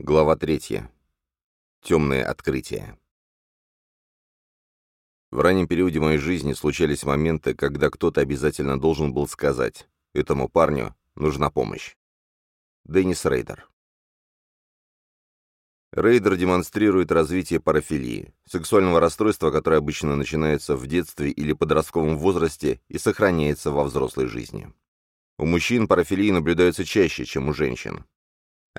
Глава 3. Темные открытия. В раннем периоде моей жизни случались моменты, когда кто-то обязательно должен был сказать «этому парню нужна помощь». Деннис Рейдер. Рейдер демонстрирует развитие парафилии, сексуального расстройства, которое обычно начинается в детстве или подростковом возрасте и сохраняется во взрослой жизни. У мужчин парафилии наблюдается чаще, чем у женщин.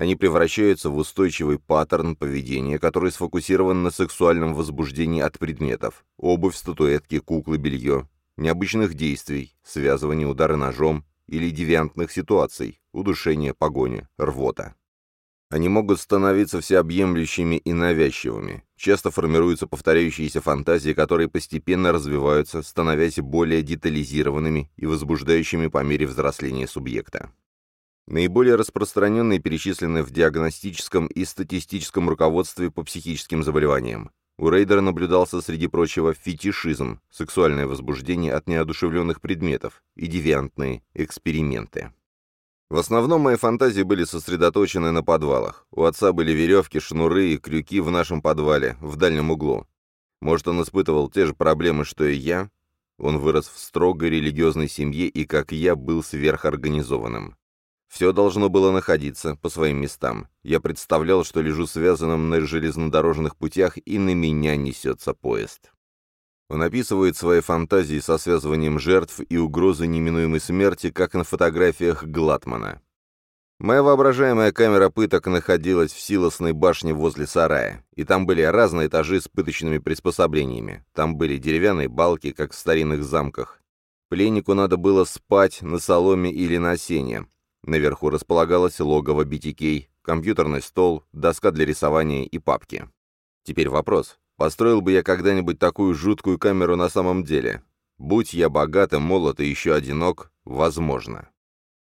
Они превращаются в устойчивый паттерн поведения, который сфокусирован на сексуальном возбуждении от предметов – обувь, статуэтки, куклы, белье, необычных действий, связывания, удары ножом или девиантных ситуаций, удушение, погоня, рвота. Они могут становиться всеобъемлющими и навязчивыми. Часто формируются повторяющиеся фантазии, которые постепенно развиваются, становясь более детализированными и возбуждающими по мере взросления субъекта. Наиболее распространенные перечислены в диагностическом и статистическом руководстве по психическим заболеваниям. У Рейдера наблюдался, среди прочего, фетишизм, сексуальное возбуждение от неодушевленных предметов и девиантные эксперименты. В основном мои фантазии были сосредоточены на подвалах. У отца были веревки, шнуры и крюки в нашем подвале, в дальнем углу. Может, он испытывал те же проблемы, что и я? Он вырос в строгой религиозной семье и, как я, был сверхорганизованным. Все должно было находиться по своим местам. Я представлял, что лежу связанным на железнодорожных путях, и на меня несется поезд. Он описывает свои фантазии со связыванием жертв и угрозой неминуемой смерти, как на фотографиях Глатмана. Моя воображаемая камера пыток находилась в силосной башне возле сарая, и там были разные этажи с пыточными приспособлениями. Там были деревянные балки, как в старинных замках. Пленнику надо было спать на соломе или на сене, Наверху располагалось логово BTK, компьютерный стол, доска для рисования и папки. Теперь вопрос. Построил бы я когда-нибудь такую жуткую камеру на самом деле? Будь я богатым, молод и еще одинок, возможно.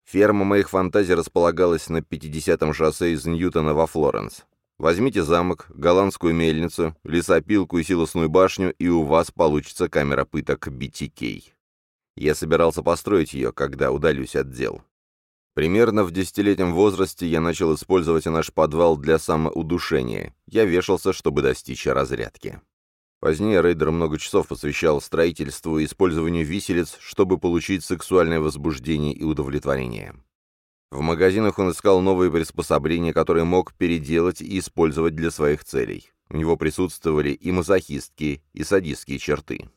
Ферма моих фантазий располагалась на 50-м шоссе из Ньютона во Флоренс. Возьмите замок, голландскую мельницу, лесопилку и силосную башню, и у вас получится камера пыток BTK. Я собирался построить ее, когда удалюсь от дел. Примерно в десятилетнем возрасте я начал использовать наш подвал для самоудушения. Я вешался, чтобы достичь разрядки. Позднее Рейдер много часов посвящал строительству и использованию виселиц, чтобы получить сексуальное возбуждение и удовлетворение. В магазинах он искал новые приспособления, которые мог переделать и использовать для своих целей. У него присутствовали и мазохистские, и садистские черты.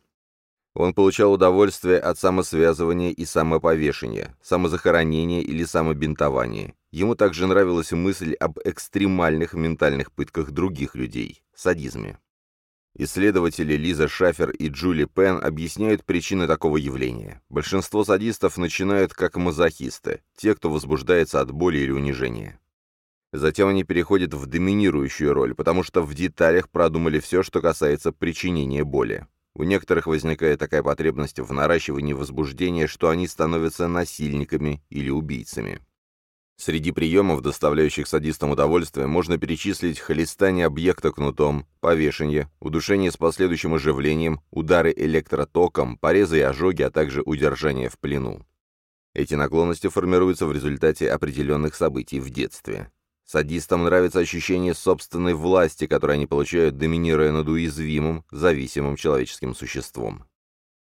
Он получал удовольствие от самосвязывания и самоповешения, самозахоронения или самобинтования. Ему также нравилась мысль об экстремальных ментальных пытках других людей – садизме. Исследователи Лиза Шафер и Джули Пен объясняют причины такого явления. Большинство садистов начинают как мазохисты, те, кто возбуждается от боли или унижения. Затем они переходят в доминирующую роль, потому что в деталях продумали все, что касается причинения боли. У некоторых возникает такая потребность в наращивании возбуждения, что они становятся насильниками или убийцами. Среди приемов, доставляющих садистам удовольствие, можно перечислить холестание объекта кнутом, повешение, удушение с последующим оживлением, удары электротоком, порезы и ожоги, а также удержание в плену. Эти наклонности формируются в результате определенных событий в детстве. Садистам нравится ощущение собственной власти, которое они получают, доминируя над уязвимым, зависимым человеческим существом.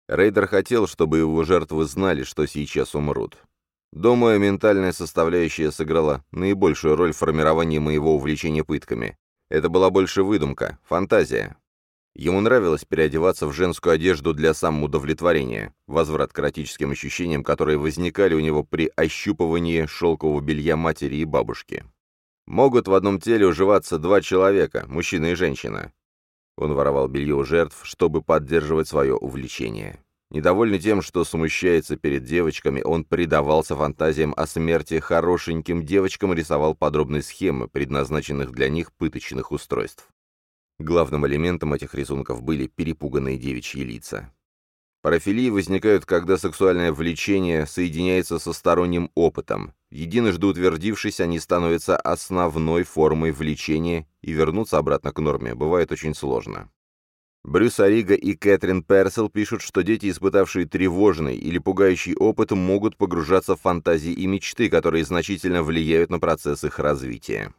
Рейдер хотел, чтобы его жертвы знали, что сейчас умрут. Думаю, ментальная составляющая сыграла наибольшую роль в формировании моего увлечения пытками. Это была больше выдумка, фантазия. Ему нравилось переодеваться в женскую одежду для самоудовлетворения, возврат к эротическим ощущениям, которые возникали у него при ощупывании шелкового белья матери и бабушки. Могут в одном теле уживаться два человека, мужчина и женщина. Он воровал белье у жертв, чтобы поддерживать свое увлечение. Недовольный тем, что смущается перед девочками, он предавался фантазиям о смерти хорошеньким девочкам и рисовал подробные схемы, предназначенных для них пыточных устройств. Главным элементом этих рисунков были перепуганные девичьи лица. Парафилии возникают, когда сексуальное влечение соединяется со сторонним опытом. Единожды утвердившись, они становятся основной формой влечения, и вернуться обратно к норме бывает очень сложно. Брюс Арига и Кэтрин Персел пишут, что дети, испытавшие тревожный или пугающий опыт, могут погружаться в фантазии и мечты, которые значительно влияют на процесс их развития.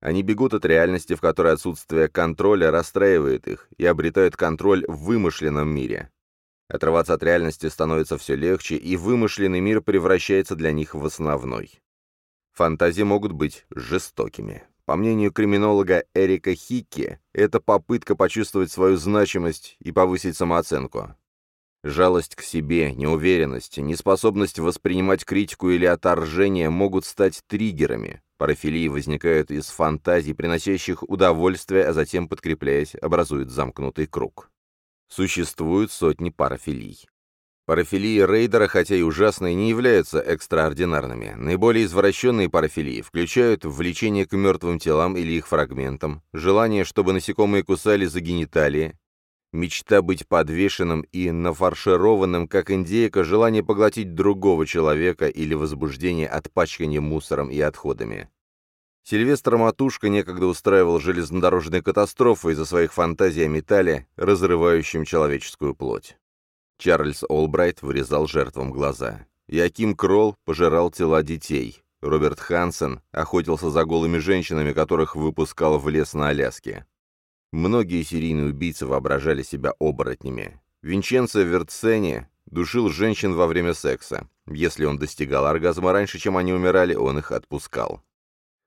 Они бегут от реальности, в которой отсутствие контроля расстраивает их, и обретают контроль в вымышленном мире. Отрываться от реальности становится все легче, и вымышленный мир превращается для них в основной. Фантазии могут быть жестокими. По мнению криминолога Эрика Хикки, это попытка почувствовать свою значимость и повысить самооценку. Жалость к себе, неуверенность, неспособность воспринимать критику или отторжение могут стать триггерами. Парафилии возникают из фантазий, приносящих удовольствие, а затем, подкрепляясь, образуют замкнутый круг. Существуют сотни парафилий. Парафилии рейдера, хотя и ужасные, не являются экстраординарными. Наиболее извращенные парафилии включают влечение к мертвым телам или их фрагментам, желание, чтобы насекомые кусали за гениталии, мечта быть подвешенным и нафаршированным, как индейка, желание поглотить другого человека или возбуждение от пачкания мусором и отходами. Сильвестр Матушка некогда устраивал железнодорожные катастрофы из-за своих фантазий о металле, разрывающем человеческую плоть. Чарльз Олбрайт вырезал жертвам глаза. Яким Кролл пожирал тела детей. Роберт Хансен охотился за голыми женщинами, которых выпускал в лес на Аляске. Многие серийные убийцы воображали себя оборотнями. Винченцо Вертсени душил женщин во время секса. Если он достигал оргазма раньше, чем они умирали, он их отпускал.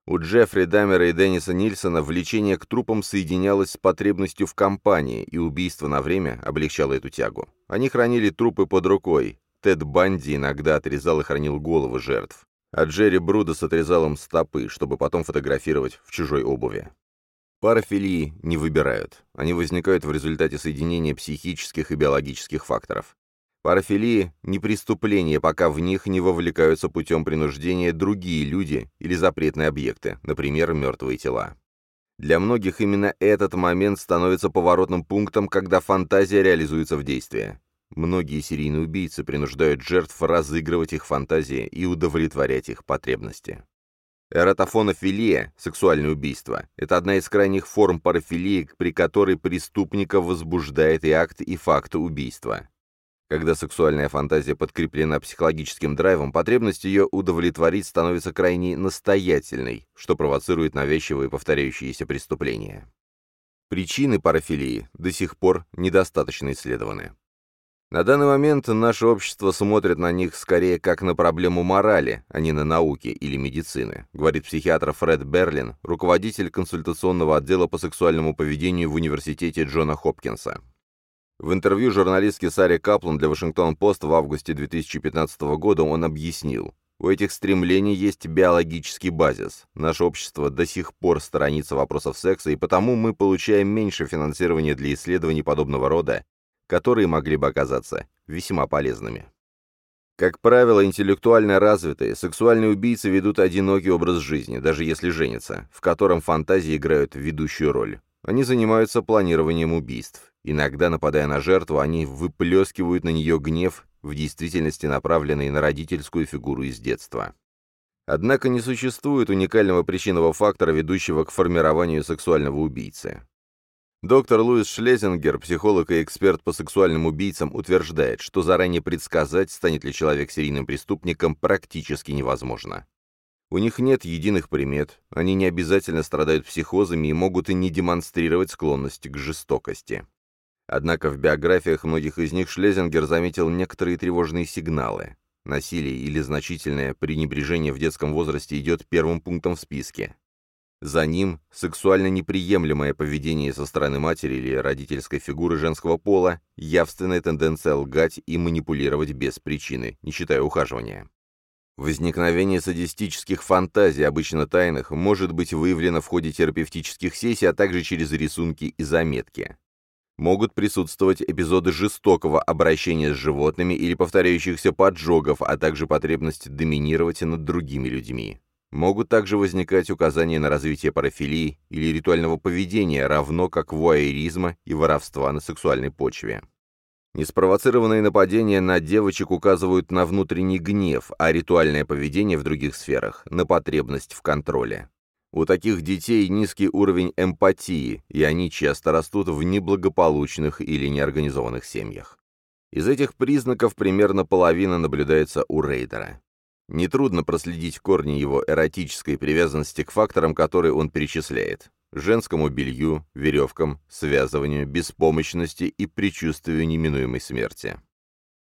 У Джеффри Дамера и Денниса Нильсона влечение к трупам соединялось с потребностью в компании, и убийство на время облегчало эту тягу. Они хранили трупы под рукой. Тед Банди иногда отрезал и хранил головы жертв. А Джерри Брудос отрезал им стопы, чтобы потом фотографировать в чужой обуви. Парафилии не выбирают. Они возникают в результате соединения психических и биологических факторов. Парафилии – не преступление, пока в них не вовлекаются путем принуждения другие люди или запретные объекты, например, мертвые тела. Для многих именно этот момент становится поворотным пунктом, когда фантазия реализуется в действии. Многие серийные убийцы принуждают жертв разыгрывать их фантазии и удовлетворять их потребности. Эратофонофилия, сексуальное убийство, это одна из крайних форм парафилии, при которой преступника возбуждает и акт, и факт убийства. Когда сексуальная фантазия подкреплена психологическим драйвом, потребность ее удовлетворить становится крайне настоятельной, что провоцирует навязчивые повторяющиеся преступления. Причины парафилии до сих пор недостаточно исследованы. На данный момент наше общество смотрит на них скорее как на проблему морали, а не на науки или медицины, говорит психиатр Фред Берлин, руководитель консультационного отдела по сексуальному поведению в университете Джона Хопкинса. В интервью журналистке Саре Каплан для Вашингтон-Пост в августе 2015 года он объяснил, у этих стремлений есть биологический базис. Наше общество до сих пор сторонится вопросов секса, и потому мы получаем меньше финансирования для исследований подобного рода, которые могли бы оказаться весьма полезными. Как правило, интеллектуально развитые, сексуальные убийцы ведут одинокий образ жизни, даже если женятся, в котором фантазии играют ведущую роль. Они занимаются планированием убийств. Иногда, нападая на жертву, они выплескивают на нее гнев, в действительности направленный на родительскую фигуру из детства. Однако не существует уникального причинного фактора, ведущего к формированию сексуального убийцы. Доктор Луис Шлезингер, психолог и эксперт по сексуальным убийцам, утверждает, что заранее предсказать, станет ли человек серийным преступником, практически невозможно. У них нет единых примет, они не обязательно страдают психозами и могут и не демонстрировать склонность к жестокости. Однако в биографиях многих из них Шлезингер заметил некоторые тревожные сигналы. Насилие или значительное пренебрежение в детском возрасте идет первым пунктом в списке. За ним сексуально неприемлемое поведение со стороны матери или родительской фигуры женского пола, явственная тенденция лгать и манипулировать без причины, не считая ухаживания. Возникновение садистических фантазий, обычно тайных, может быть выявлено в ходе терапевтических сессий, а также через рисунки и заметки. Могут присутствовать эпизоды жестокого обращения с животными или повторяющихся поджогов, а также потребность доминировать над другими людьми. Могут также возникать указания на развитие парафилии или ритуального поведения, равно как вуайеризма и воровства на сексуальной почве. Неспровоцированные нападения на девочек указывают на внутренний гнев, а ритуальное поведение в других сферах – на потребность в контроле. У таких детей низкий уровень эмпатии, и они часто растут в неблагополучных или неорганизованных семьях. Из этих признаков примерно половина наблюдается у рейдера. Нетрудно проследить корни его эротической привязанности к факторам, которые он перечисляет. Женскому белью, веревкам, связыванию, беспомощности и предчувствию неминуемой смерти.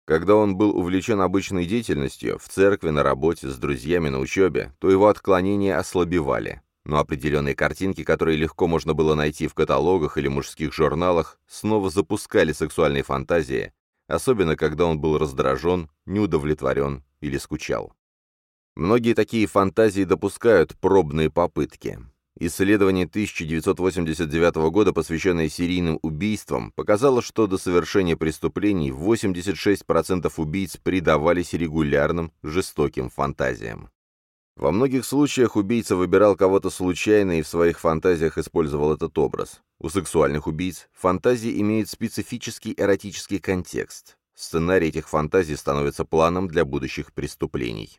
Когда он был увлечен обычной деятельностью, в церкви, на работе, с друзьями, на учебе, то его отклонения ослабевали. Но определенные картинки, которые легко можно было найти в каталогах или мужских журналах, снова запускали сексуальные фантазии, особенно когда он был раздражен, неудовлетворен или скучал. Многие такие фантазии допускают пробные попытки. Исследование 1989 года, посвященное серийным убийствам, показало, что до совершения преступлений 86% убийц предавались регулярным, жестоким фантазиям. Во многих случаях убийца выбирал кого-то случайно и в своих фантазиях использовал этот образ. У сексуальных убийц фантазии имеют специфический эротический контекст. Сценарий этих фантазий становится планом для будущих преступлений.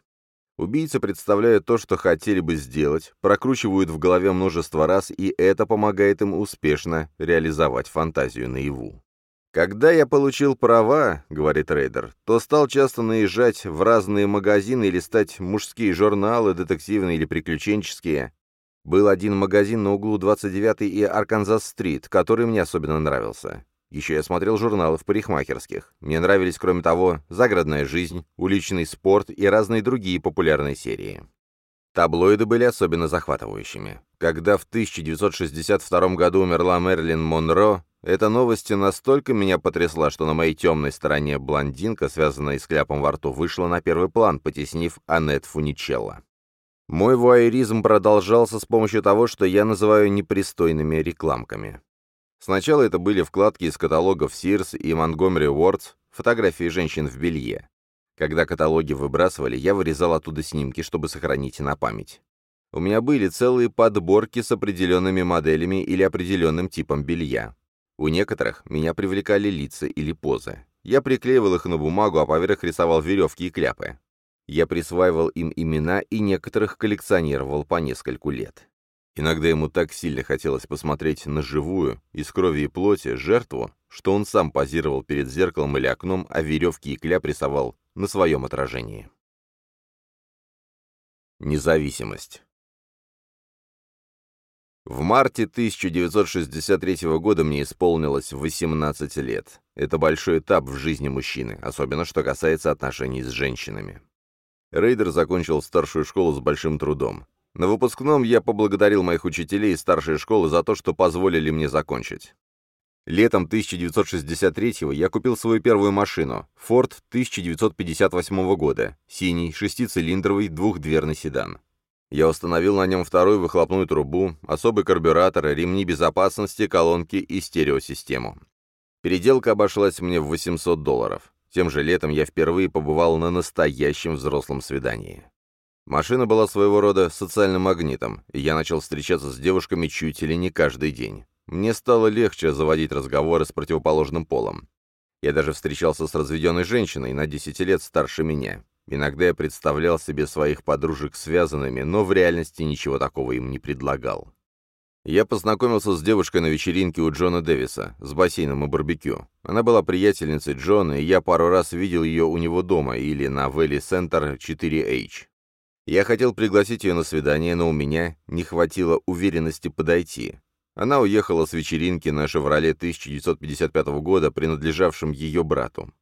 Убийцы представляют то, что хотели бы сделать, прокручивают в голове множество раз, и это помогает им успешно реализовать фантазию наяву. «Когда я получил права, — говорит Рейдер, — то стал часто наезжать в разные магазины или листать мужские журналы, детективные или приключенческие. Был один магазин на углу 29 и Арканзас-стрит, который мне особенно нравился. Еще я смотрел журналы в парикмахерских. Мне нравились, кроме того, «Загородная жизнь», «Уличный спорт» и разные другие популярные серии. Таблоиды были особенно захватывающими. Когда в 1962 году умерла Мерлин Монро, эта новость настолько меня потрясла, что на моей темной стороне блондинка, связанная с кляпом во рту, вышла на первый план, потеснив Аннет Фуничелло. Мой вуайеризм продолжался с помощью того, что я называю непристойными рекламками. Сначала это были вкладки из каталогов Sears и Montgomery Ward's, фотографии женщин в белье. Когда каталоги выбрасывали, я вырезал оттуда снимки, чтобы сохранить на память. У меня были целые подборки с определенными моделями или определенным типом белья. У некоторых меня привлекали лица или позы. Я приклеивал их на бумагу, а поверх рисовал веревки и кляпы. Я присваивал им имена и некоторых коллекционировал по нескольку лет. Иногда ему так сильно хотелось посмотреть на живую, из крови и плоти, жертву, что он сам позировал перед зеркалом или окном, а веревки и кляп рисовал на своем отражении. Независимость В марте 1963 года мне исполнилось 18 лет. Это большой этап в жизни мужчины, особенно что касается отношений с женщинами. Рейдер закончил старшую школу с большим трудом. На выпускном я поблагодарил моих учителей из старшей школы за то, что позволили мне закончить. Летом 1963-го я купил свою первую машину – Ford 1958 года, синий, шестицилиндровый, двухдверный седан. Я установил на нем вторую выхлопную трубу, особый карбюратор, ремни безопасности, колонки и стереосистему. Переделка обошлась мне в 800 долларов. Тем же летом я впервые побывал на настоящем взрослом свидании. Машина была своего рода социальным магнитом, и я начал встречаться с девушками чуть или не каждый день. Мне стало легче заводить разговоры с противоположным полом. Я даже встречался с разведенной женщиной на 10 лет старше меня. Иногда я представлял себе своих подружек связанными, но в реальности ничего такого им не предлагал. Я познакомился с девушкой на вечеринке у Джона Дэвиса, с бассейном и барбекю. Она была приятельницей Джона, и я пару раз видел ее у него дома или на Вэлли Центр 4H. Я хотел пригласить ее на свидание, но у меня не хватило уверенности подойти. Она уехала с вечеринки на «Шевроле» 1955 года, принадлежавшем ее брату.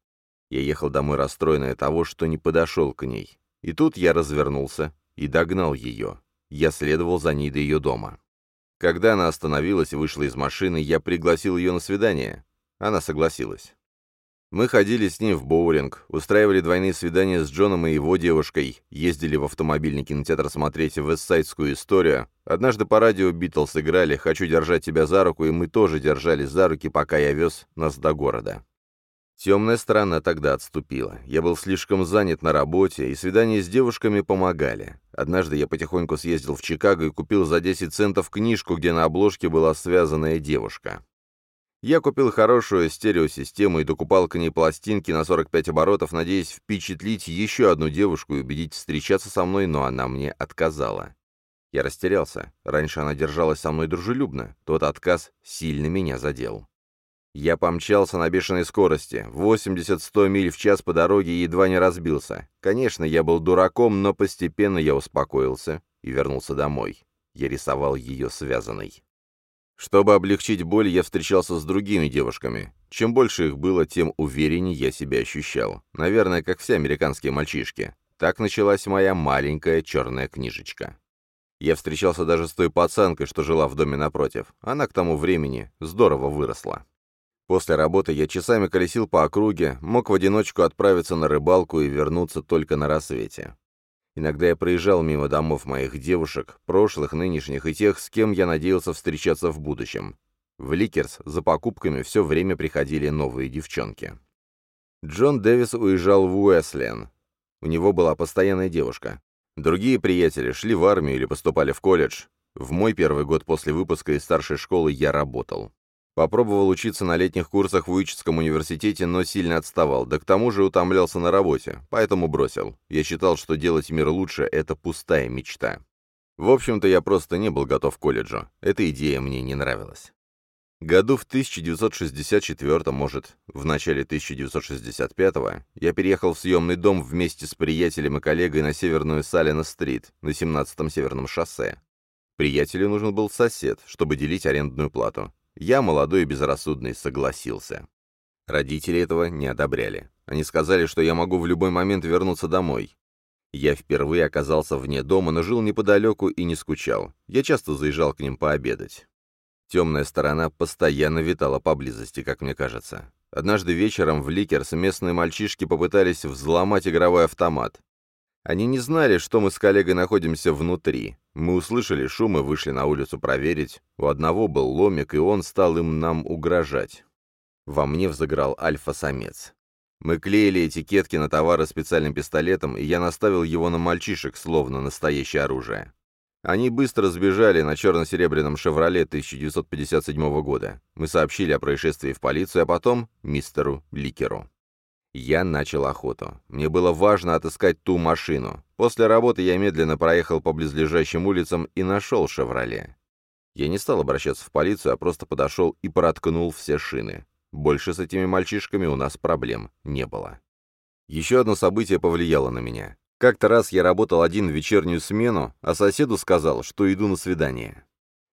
Я ехал домой расстроенный от того, что не подошел к ней. И тут я развернулся и догнал ее. Я следовал за ней до ее дома. Когда она остановилась и вышла из машины, я пригласил ее на свидание. Она согласилась. Мы ходили с ним в боулинг, устраивали двойные свидания с Джоном и его девушкой, ездили в автомобильный кинотеатр смотреть вестсайдскую историю. Однажды по радио Битлз играли «Хочу держать тебя за руку», и мы тоже держались за руки, пока я вез нас до города. Темная сторона тогда отступила. Я был слишком занят на работе, и свидания с девушками помогали. Однажды я потихоньку съездил в Чикаго и купил за 10 центов книжку, где на обложке была связанная девушка. Я купил хорошую стереосистему и докупал к ней пластинки на 45 оборотов, надеясь впечатлить еще одну девушку и убедить встречаться со мной, но она мне отказала. Я растерялся. Раньше она держалась со мной дружелюбно. Тот отказ сильно меня задел. Я помчался на бешеной скорости, 80-100 миль в час по дороге и едва не разбился. Конечно, я был дураком, но постепенно я успокоился и вернулся домой. Я рисовал ее связанной. Чтобы облегчить боль, я встречался с другими девушками. Чем больше их было, тем увереннее я себя ощущал. Наверное, как все американские мальчишки. Так началась моя маленькая черная книжечка. Я встречался даже с той пацанкой, что жила в доме напротив. Она к тому времени здорово выросла. После работы я часами колесил по округе, мог в одиночку отправиться на рыбалку и вернуться только на рассвете. Иногда я проезжал мимо домов моих девушек, прошлых, нынешних и тех, с кем я надеялся встречаться в будущем. В Ликерс за покупками все время приходили новые девчонки. Джон Дэвис уезжал в Уэслен. У него была постоянная девушка. Другие приятели шли в армию или поступали в колледж. В мой первый год после выпуска из старшей школы я работал. Попробовал учиться на летних курсах в Уичетском университете, но сильно отставал, да к тому же утомлялся на работе, поэтому бросил. Я считал, что делать мир лучше — это пустая мечта. В общем-то, я просто не был готов к колледжу. Эта идея мне не нравилась. Году в 1964, может, в начале 1965 я переехал в съемный дом вместе с приятелем и коллегой на северную Салина-стрит, на 17-м северном шоссе. Приятелю нужен был сосед, чтобы делить арендную плату. Я, молодой и безрассудный, согласился. Родители этого не одобряли. Они сказали, что я могу в любой момент вернуться домой. Я впервые оказался вне дома, но жил неподалеку и не скучал. Я часто заезжал к ним пообедать. Темная сторона постоянно витала поблизости, как мне кажется. Однажды вечером в Ликерс местные мальчишки попытались взломать игровой автомат. Они не знали, что мы с коллегой находимся внутри. Мы услышали шум и вышли на улицу проверить. У одного был ломик, и он стал им нам угрожать. Во мне взыграл альфа-самец. Мы клеили этикетки на товары специальным пистолетом, и я наставил его на мальчишек, словно настоящее оружие. Они быстро сбежали на черно-серебряном «Шевроле» 1957 года. Мы сообщили о происшествии в полицию, а потом мистеру Ликеру. Я начал охоту. Мне было важно отыскать ту машину. После работы я медленно проехал по близлежащим улицам и нашел «Шевроле». Я не стал обращаться в полицию, а просто подошел и проткнул все шины. Больше с этими мальчишками у нас проблем не было. Еще одно событие повлияло на меня. Как-то раз я работал один в вечернюю смену, а соседу сказал, что иду на свидание.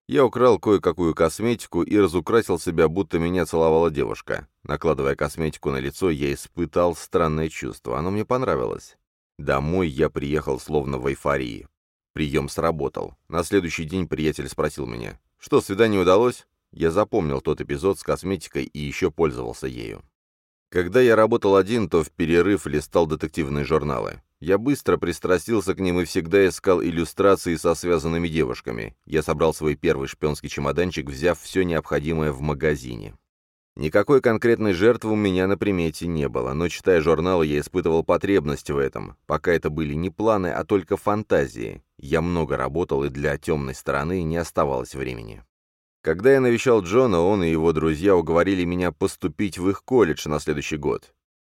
Я украл кое-какую косметику и разукрасил себя, будто меня целовала девушка. Накладывая косметику на лицо, я испытал странное чувство. Оно мне понравилось. Домой я приехал словно в эйфории. Прием сработал. На следующий день приятель спросил меня, «Что, свидание удалось?» Я запомнил тот эпизод с косметикой и еще пользовался ею. Когда я работал один, то в перерыв листал детективные журналы. Я быстро пристрастился к ним и всегда искал иллюстрации со связанными девушками. Я собрал свой первый шпионский чемоданчик, взяв все необходимое в магазине. Никакой конкретной жертвы у меня на примете не было, но, читая журналы, я испытывал потребность в этом. Пока это были не планы, а только фантазии. Я много работал, и для темной стороны не оставалось времени. Когда я навещал Джона, он и его друзья уговорили меня поступить в их колледж на следующий год.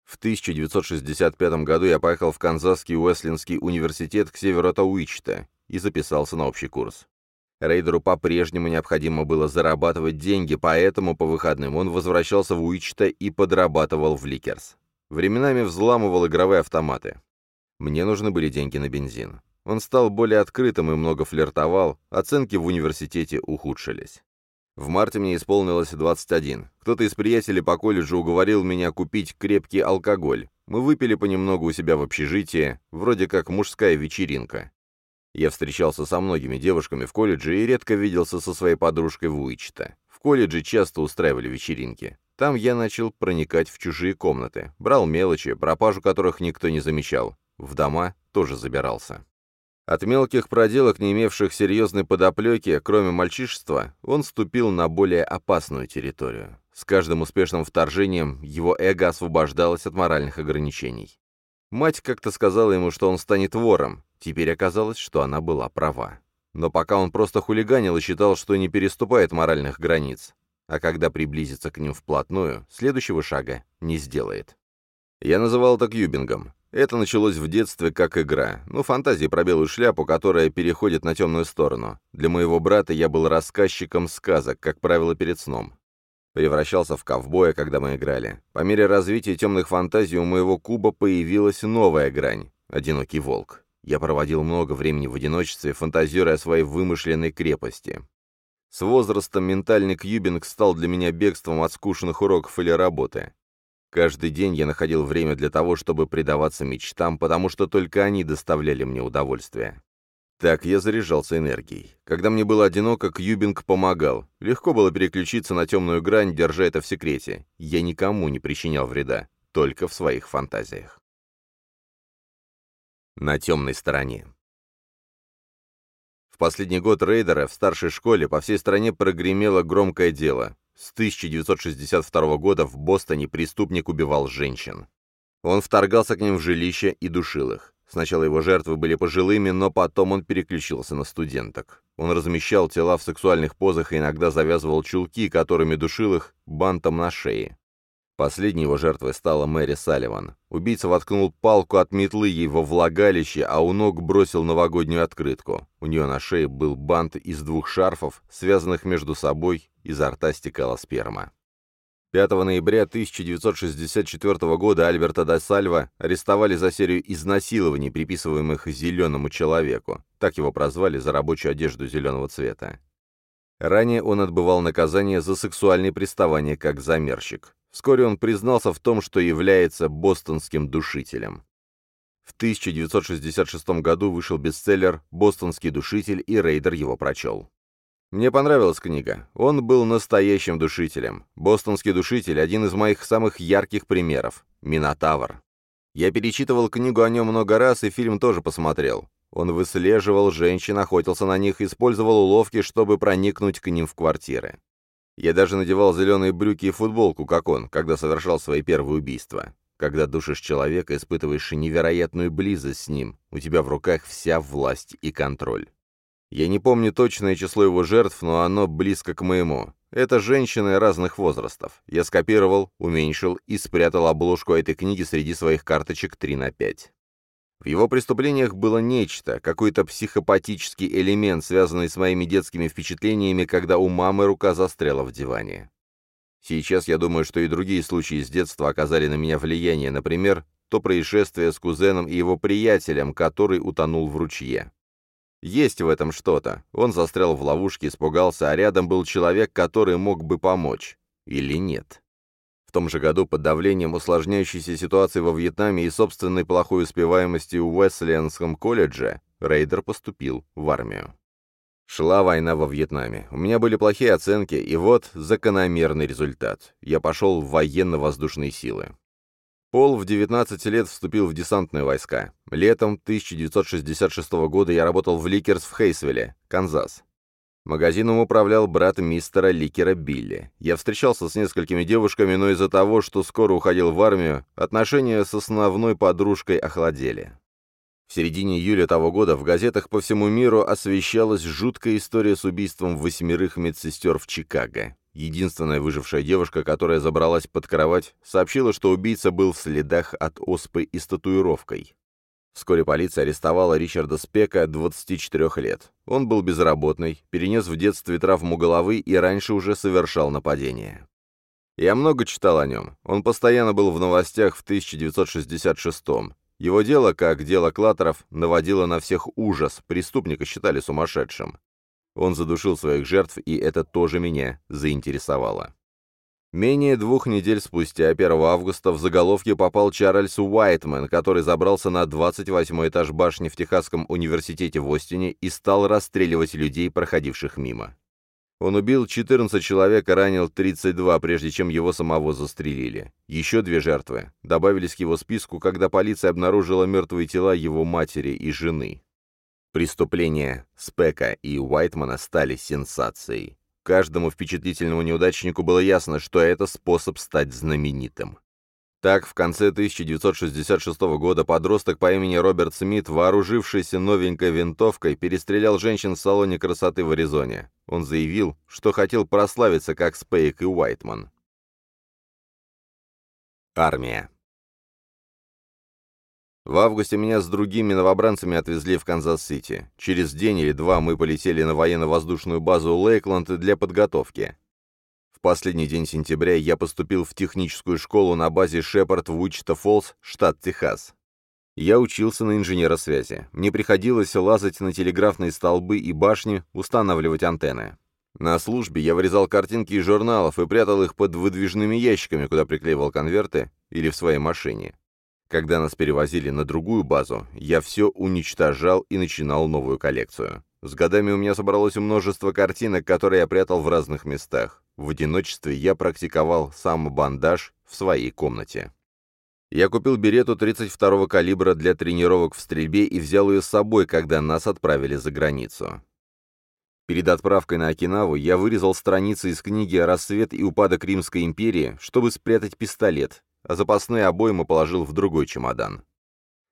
В 1965 году я поехал в Канзасский Уэслианский университет к северу от Уичита и записался на общий курс. Рейдеру по-прежнему необходимо было зарабатывать деньги, поэтому по выходным он возвращался в Уичита и подрабатывал в Ликерс. Временами взламывал игровые автоматы. Мне нужны были деньги на бензин. Он стал более открытым и много флиртовал, оценки в университете ухудшились. В марте мне исполнилось 21. Кто-то из приятелей по колледжу уговорил меня купить крепкий алкоголь. Мы выпили понемногу у себя в общежитии, вроде как мужская вечеринка. Я встречался со многими девушками в колледже и редко виделся со своей подружкой в Уичта. В колледже часто устраивали вечеринки. Там я начал проникать в чужие комнаты, брал мелочи, пропажу которых никто не замечал. В дома тоже забирался. От мелких проделок, не имевших серьезной подоплеки, кроме мальчишества, он ступил на более опасную территорию. С каждым успешным вторжением его эго освобождалось от моральных ограничений. Мать как-то сказала ему, что он станет вором. Теперь оказалось, что она была права. Но пока он просто хулиганил и считал, что не переступает моральных границ. А когда приблизится к ним вплотную, следующего шага не сделает. Я называл это кьюбингом. Это началось в детстве как игра, ну, фантазии про белую шляпу, которая переходит на темную сторону. Для моего брата я был рассказчиком сказок, как правило, перед сном. Превращался в ковбоя, когда мы играли. По мере развития темных фантазий у моего куба появилась новая грань — одинокий волк. Я проводил много времени в одиночестве, фантазируя о своей вымышленной крепости. С возрастом ментальный кьюбинг стал для меня бегством от скучных уроков или работы. Каждый день я находил время для того, чтобы предаваться мечтам, потому что только они доставляли мне удовольствие. Так я заряжался энергией. Когда мне было одиноко, Кьюбинг помогал. Легко было переключиться на темную грань, держа это в секрете. Я никому не причинял вреда, только в своих фантазиях. На темной стороне. В последний год рейдера в старшей школе по всей стране прогремело громкое дело. С 1962 года в Бостоне преступник убивал женщин. Он вторгался к ним в жилище и душил их. Сначала его жертвы были пожилыми, но потом он переключился на студенток. Он размещал тела в сексуальных позах и иногда завязывал чулки, которыми душил их бантом на шее. Последней его жертвой стала Мэри Салливан. Убийца воткнул палку от метлы ей во влагалище, а у ног бросил новогоднюю открытку. У нее на шее был бант из двух шарфов, связанных между собой, изо рта стекала сперма. 5 ноября 1964 года Альберта да Сальва арестовали за серию изнасилований, приписываемых «зеленому человеку». Так его прозвали за рабочую одежду зеленого цвета. Ранее он отбывал наказание за сексуальные приставания как замерщик. Вскоре он признался в том, что является бостонским душителем. В 1966 году вышел бестселлер «Бостонский душитель», и Рейдер его прочел. Мне понравилась книга. Он был настоящим душителем. «Бостонский душитель» — один из моих самых ярких примеров. «Минотавр». Я перечитывал книгу о нем много раз и фильм тоже посмотрел. Он выслеживал женщин, охотился на них, использовал уловки, чтобы проникнуть к ним в квартиры. Я даже надевал зеленые брюки и футболку, как он, когда совершал свои первые убийства. Когда душишь человека, испытываешь невероятную близость с ним, у тебя в руках вся власть и контроль. Я не помню точное число его жертв, но оно близко к моему. Это женщины разных возрастов. Я скопировал, уменьшил и спрятал обложку этой книги среди своих карточек 3 на 5. В его преступлениях было нечто, какой-то психопатический элемент, связанный с моими детскими впечатлениями, когда у мамы рука застряла в диване. Сейчас я думаю, что и другие случаи с детства оказали на меня влияние, например, то происшествие с кузеном и его приятелем, который утонул в ручье. Есть в этом что-то. Он застрял в ловушке, испугался, а рядом был человек, который мог бы помочь. Или нет? В том же году под давлением усложняющейся ситуации во Вьетнаме и собственной плохой успеваемости в Уэслианском колледже Рейдер поступил в армию. Шла война во Вьетнаме. У меня были плохие оценки, и вот закономерный результат. Я пошел в военно-воздушные силы. Пол в 19 лет вступил в десантные войска. Летом 1966 года я работал в Ликерс в Хейсвилле, Канзас. Магазином управлял брат мистера Ликера Билли. Я встречался с несколькими девушками, но из-за того, что скоро уходил в армию, отношения с основной подружкой охладели. В середине июля того года в газетах по всему миру освещалась жуткая история с убийством восьмерых медсестер в Чикаго. Единственная выжившая девушка, которая забралась под кровать, сообщила, что убийца был в следах от оспы и с татуировкой. Вскоре полиция арестовала Ричарда Спека, 24 лет. Он был безработный, перенес в детстве травму головы и раньше уже совершал нападение. Я много читал о нем. Он постоянно был в новостях в 1966-м. Его дело, как дело Клатеров, наводило на всех ужас, преступника считали сумасшедшим. Он задушил своих жертв, и это тоже меня заинтересовало. Менее двух недель спустя, 1 августа, в заголовке попал Чарльз Уайтман, который забрался на 28 этаж башни в Техасском университете в Остине и стал расстреливать людей, проходивших мимо. Он убил 14 человек и ранил 32, прежде чем его самого застрелили. Еще две жертвы добавились к его списку, когда полиция обнаружила мертвые тела его матери и жены. Преступления Спека и Уайтмана стали сенсацией. Каждому впечатлительному неудачнику было ясно, что это способ стать знаменитым. Так, в конце 1966 года подросток по имени Роберт Смит, вооружившийся новенькой винтовкой, перестрелял женщин в салоне красоты в Аризоне. Он заявил, что хотел прославиться как Спейк и Уайтман. Армия в августе меня с другими новобранцами отвезли в Канзас-Сити. Через день или два мы полетели на военно-воздушную базу Лэкленд для подготовки. В последний день сентября я поступил в техническую школу на базе Шепард в Уичита-Фоллс, штат Техас. Я учился на инженера связи. Мне приходилось лазать на телеграфные столбы и башни, устанавливать антенны. На службе я вырезал картинки из журналов и прятал их под выдвижными ящиками, куда приклеивал конверты, или в своей машине. Когда нас перевозили на другую базу, я все уничтожал и начинал новую коллекцию. С годами у меня собралось множество картинок, которые я прятал в разных местах. В одиночестве я практиковал самобандаж в своей комнате. Я купил берету 32-го калибра для тренировок в стрельбе и взял ее с собой, когда нас отправили за границу. Перед отправкой на Окинаву я вырезал страницы из книги «Рассвет и упадок Римской империи», чтобы спрятать пистолет, а запасные обоймы положил в другой чемодан.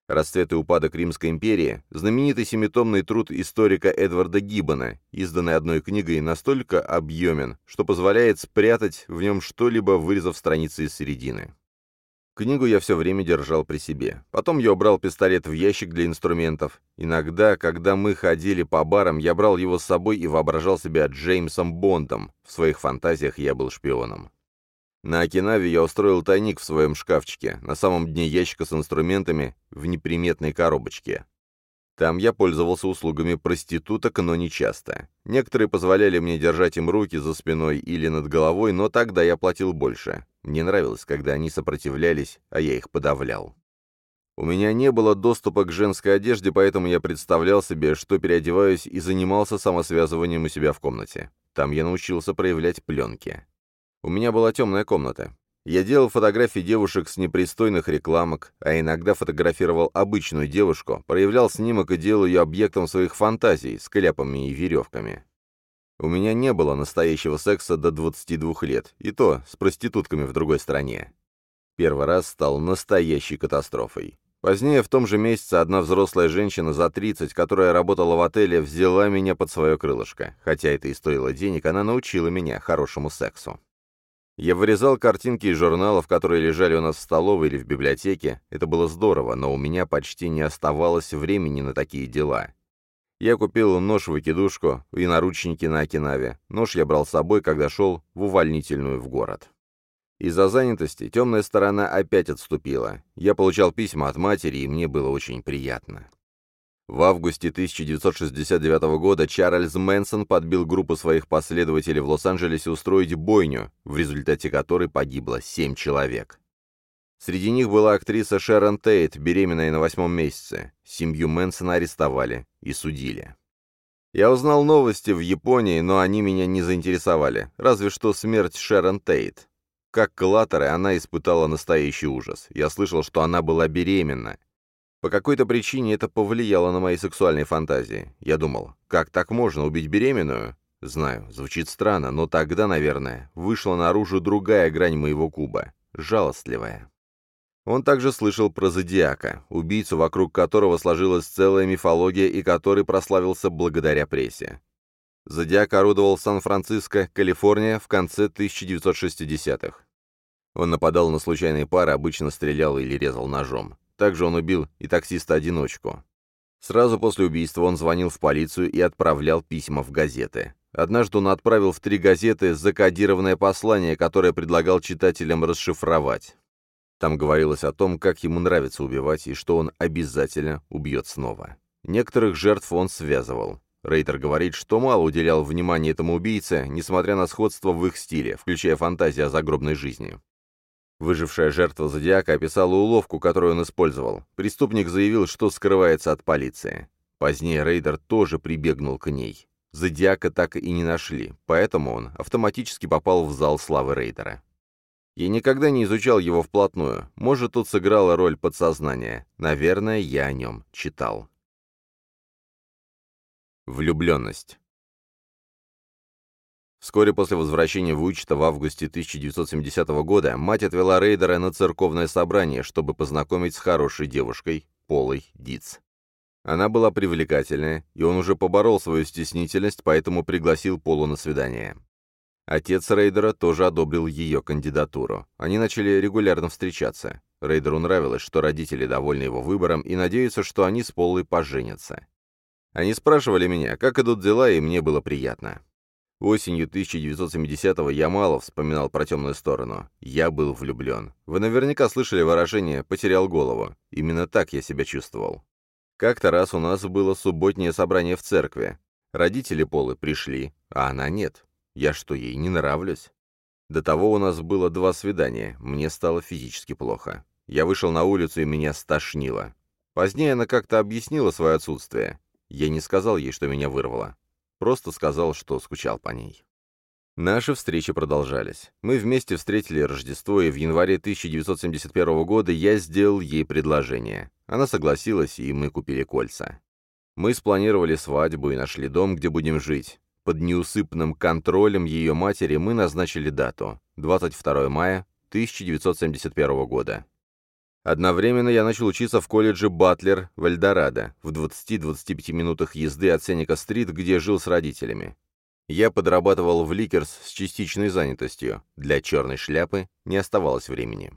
«Расцвет и упадок Римской империи» — знаменитый семитомный труд историка Эдварда Гиббона, изданный одной книгой, настолько объемен, что позволяет спрятать в нем что-либо, вырезав страницы из середины. Книгу я все время держал при себе. Потом я убрал пистолет в ящик для инструментов. Иногда, когда мы ходили по барам, я брал его с собой и воображал себя Джеймсом Бондом. В своих фантазиях я был шпионом. На Окинаве я устроил тайник в своем шкафчике, на самом дне ящика с инструментами, в неприметной коробочке. Там я пользовался услугами проституток, но не часто. Некоторые позволяли мне держать им руки за спиной или над головой, но тогда я платил больше. Мне нравилось, когда они сопротивлялись, а я их подавлял. У меня не было доступа к женской одежде, поэтому я представлял себе, что переодеваюсь и занимался самосвязыванием у себя в комнате. Там я научился проявлять пленки. У меня была темная комната. Я делал фотографии девушек с непристойных рекламок, а иногда фотографировал обычную девушку, проявлял снимок и делал ее объектом своих фантазий с кляпами и веревками. У меня не было настоящего секса до 22 лет, и то с проститутками в другой стране. Первый раз стал настоящей катастрофой. Позднее, в том же месяце, одна взрослая женщина за 30, которая работала в отеле, взяла меня под свое крылышко. Хотя это и стоило денег, она научила меня хорошему сексу. Я вырезал картинки из журналов, которые лежали у нас в столовой или в библиотеке. Это было здорово, но у меня почти не оставалось времени на такие дела. Я купил нож-выкидушку и наручники на Окинаве. Нож я брал с собой, когда шел в увольнительную в город. Из-за занятости темная сторона опять отступила. Я получал письма от матери, и мне было очень приятно. В августе 1969 года Чарльз Мэнсон подбил группу своих последователей в Лос-Анджелесе устроить бойню, в результате которой погибло семь человек. Среди них была актриса Шерон Тейт, беременная на восьмом месяце. Семью Мэнсона арестовали и судили. Я узнал новости в Японии, но они меня не заинтересовали, разве что смерть Шерон Тейт. Как клатеры она испытала настоящий ужас. Я слышал, что она была беременна. По какой-то причине это повлияло на мои сексуальные фантазии. Я думал, как так можно убить беременную? Знаю, звучит странно, но тогда, наверное, вышла наружу другая грань моего куба, жалостливая. Он также слышал про Зодиака, убийцу, вокруг которого сложилась целая мифология и который прославился благодаря прессе. Зодиак орудовал Сан-Франциско, Калифорния, в конце 1960-х. Он нападал на случайные пары, обычно стрелял или резал ножом. Также он убил и таксиста-одиночку. Сразу после убийства он звонил в полицию и отправлял письма в газеты. Однажды он отправил в три газеты закодированное послание, которое предлагал читателям расшифровать. Там говорилось о том, как ему нравится убивать и что он обязательно убьет снова. Некоторых жертв он связывал. Рейдер говорит, что мало уделял внимания этому убийце, несмотря на сходство в их стиле, включая фантазии о загробной жизни. Выжившая жертва Зодиака описала уловку, которую он использовал. Преступник заявил, что скрывается от полиции. Позднее Рейдер тоже прибегнул к ней. Зодиака так и не нашли, поэтому он автоматически попал в зал славы Рейдера. Я никогда не изучал его вплотную. Может, тут сыграло роль подсознание. Наверное, я о нем читал. Влюбленность. Вскоре после возвращения в Уичита в августе 1970 года мать отвела Рейдера на церковное собрание, чтобы познакомить с хорошей девушкой, Полой Диц. Она была привлекательная, и он уже поборол свою стеснительность, поэтому пригласил Полу на свидание. Отец Рейдера тоже одобрил ее кандидатуру. Они начали регулярно встречаться. Рейдеру нравилось, что родители довольны его выбором и надеются, что они с Полой поженятся. Они спрашивали меня, как идут дела, и мне было приятно. Осенью 1970-го я мало вспоминал про темную сторону. Я был влюблен. Вы наверняка слышали выражение «потерял голову». Именно так я себя чувствовал. Как-то раз у нас было субботнее собрание в церкви. Родители Полы пришли, а она нет. Я что, ей не нравлюсь? До того у нас было два свидания, мне стало физически плохо. Я вышел на улицу, и меня стошнило. Позднее она как-то объяснила свое отсутствие. Я не сказал ей, что меня вырвало. Просто сказал, что скучал по ней. Наши встречи продолжались. Мы вместе встретили Рождество, и в январе 1971 года я сделал ей предложение. Она согласилась, и мы купили кольца. Мы спланировали свадьбу и нашли дом, где будем жить. Под неусыпным контролем ее матери мы назначили дату – 22 мая 1971 года. Одновременно я начал учиться в колледже Батлер в Эльдорадо, в 20-25 минутах езды от Сенека-стрит, где жил с родителями. Я подрабатывал в Ликерс с частичной занятостью. Для черной шляпы не оставалось времени.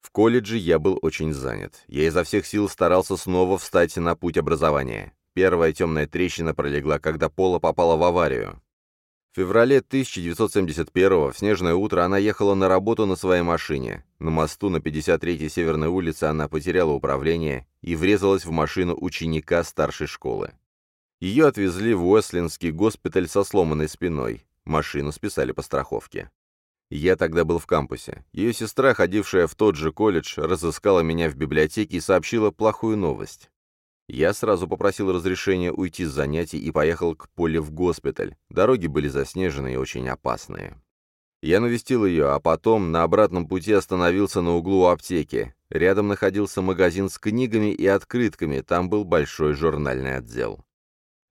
В колледже я был очень занят. Я изо всех сил старался снова встать на путь образования. Первая темная трещина пролегла, когда Пола попала в аварию. В феврале 1971 в снежное утро она ехала на работу на своей машине. На мосту на 53-й Северной улице она потеряла управление и врезалась в машину ученика старшей школы. Ее отвезли в Уэслинский госпиталь со сломанной спиной. Машину списали по страховке. Я тогда был в кампусе. Ее сестра, ходившая в тот же колледж, разыскала меня в библиотеке и сообщила плохую новость. Я сразу попросил разрешения уйти с занятий и поехал к Поле в госпиталь. Дороги были заснежены и очень опасные. Я навестил ее, а потом на обратном пути остановился на углу аптеки. Рядом находился магазин с книгами и открытками, там был большой журнальный отдел.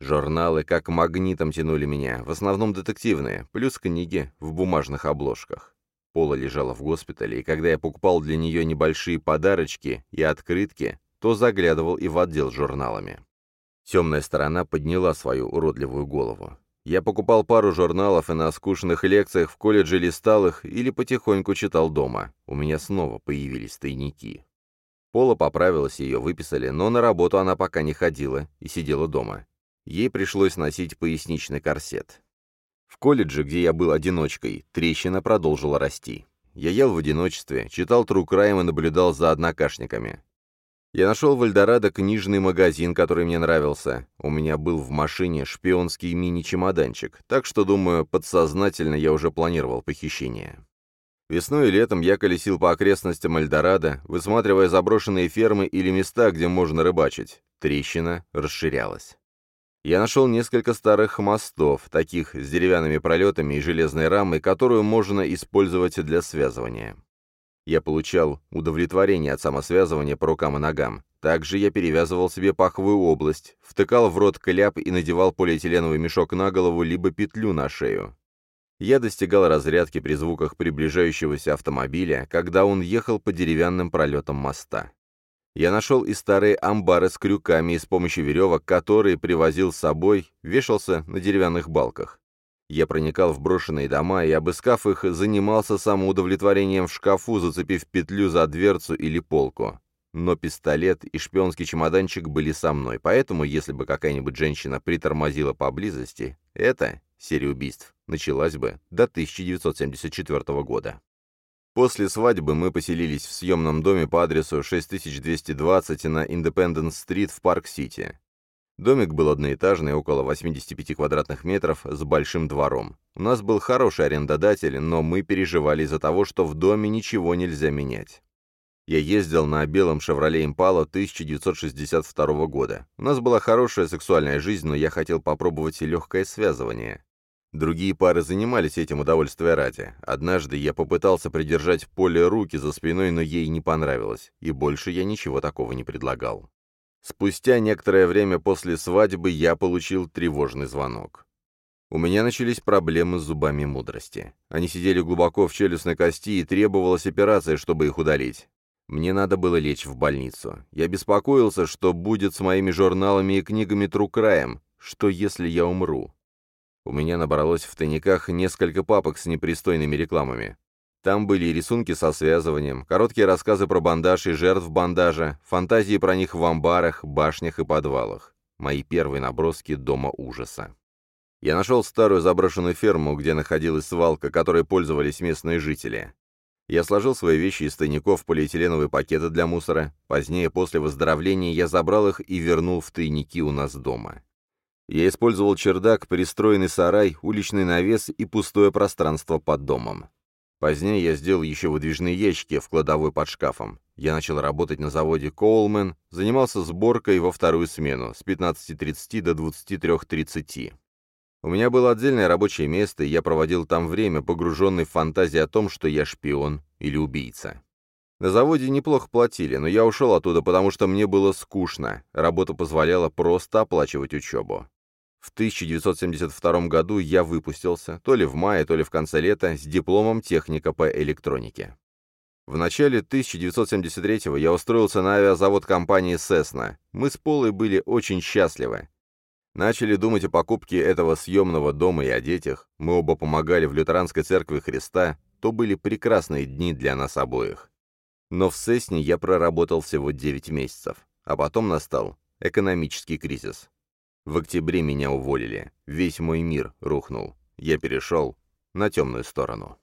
Журналы как магнитом тянули меня, в основном детективные, плюс книги в бумажных обложках. Пола лежала в госпитале, и когда я покупал для нее небольшие подарочки и открытки, то заглядывал и в отдел с журналами. Темная сторона подняла свою уродливую голову. Я покупал пару журналов и на скучных лекциях в колледже листал их или потихоньку читал дома. У меня снова появились тайники. Пола поправилась, ее выписали, но на работу она пока не ходила и сидела дома. Ей пришлось носить поясничный корсет. В колледже, где я был одиночкой, трещина продолжила расти. Я ел в одиночестве, читал True Crime и наблюдал за однокашниками. Я нашел в Эльдорадо книжный магазин, который мне нравился. У меня был в машине шпионский мини-чемоданчик, так что, думаю, подсознательно я уже планировал похищение. Весной и летом я колесил по окрестностям Эльдорадо, высматривая заброшенные фермы или места, где можно рыбачить. Трещина расширялась. Я нашел несколько старых мостов, таких с деревянными пролетами и железной рамой, которую можно использовать для связывания. Я получал удовлетворение от самосвязывания по рукам и ногам. Также я перевязывал себе паховую область, втыкал в рот кляп и надевал полиэтиленовый мешок на голову либо петлю на шею. Я достигал разрядки при звуках приближающегося автомобиля, когда он ехал по деревянным пролетам моста. Я нашел и старые амбары с крюками и с помощью веревок, которые привозил с собой, вешался на деревянных балках. Я проникал в брошенные дома и, обыскав их, занимался самоудовлетворением в шкафу, зацепив петлю за дверцу или полку. Но пистолет и шпионский чемоданчик были со мной, поэтому, если бы какая-нибудь женщина притормозила поблизости, это, серия убийств, началась бы до 1974 года. После свадьбы мы поселились в съемном доме по адресу 6220 на Индепенденс-стрит в Парк-Сити. Домик был одноэтажный, около 85 квадратных метров, с большим двором. У нас был хороший арендодатель, но мы переживали из-за того, что в доме ничего нельзя менять. Я ездил на белом «Шевроле Импала» 1962 года. У нас была хорошая сексуальная жизнь, но я хотел попробовать легкое связывание. Другие пары занимались этим удовольствия ради. Однажды я попытался придержать Поле руки за спиной, но ей не понравилось, и больше я ничего такого не предлагал. Спустя некоторое время после свадьбы я получил тревожный звонок. У меня начались проблемы с зубами мудрости. Они сидели глубоко в челюстной кости, и требовалась операция, чтобы их удалить. Мне надо было лечь в больницу. Я беспокоился, что будет с моими журналами и книгами Трукраем, что если я умру. У меня набралось в тайниках несколько папок с непристойными рекламами. Там были и рисунки со связыванием, короткие рассказы про бандаж и жертв бандажа, фантазии про них в амбарах, башнях и подвалах. Мои первые наброски дома ужаса. Я нашел старую заброшенную ферму, где находилась свалка, которой пользовались местные жители. Я сложил свои вещи из тайников в полиэтиленовые пакеты для мусора. Позднее, после выздоровления, я забрал их и вернул в тайники у нас дома. Я использовал чердак, пристроенный сарай, уличный навес и пустое пространство под домом. Позднее я сделал еще выдвижные ящики в кладовой под шкафом. Я начал работать на заводе Коулмен, занимался сборкой во вторую смену с 15.30 до 23.30. У меня было отдельное рабочее место, и я проводил там время, погруженный в фантазии о том, что я шпион или убийца. На заводе неплохо платили, но я ушел оттуда, потому что мне было скучно. Работа позволяла просто оплачивать учебу. В 1972 году я выпустился, то ли в мае, то ли в конце лета, с дипломом техника по электронике. В начале 1973 я устроился на авиазавод компании Cessna. Мы с Полой были очень счастливы. Начали думать о покупке этого съемного дома и о детях. Мы оба помогали в лютеранской церкви Христа. То были прекрасные дни для нас обоих. Но в Сесне я проработал всего 9 месяцев. А потом настал экономический кризис. В октябре меня уволили. Весь мой мир рухнул. Я перешел на темную сторону.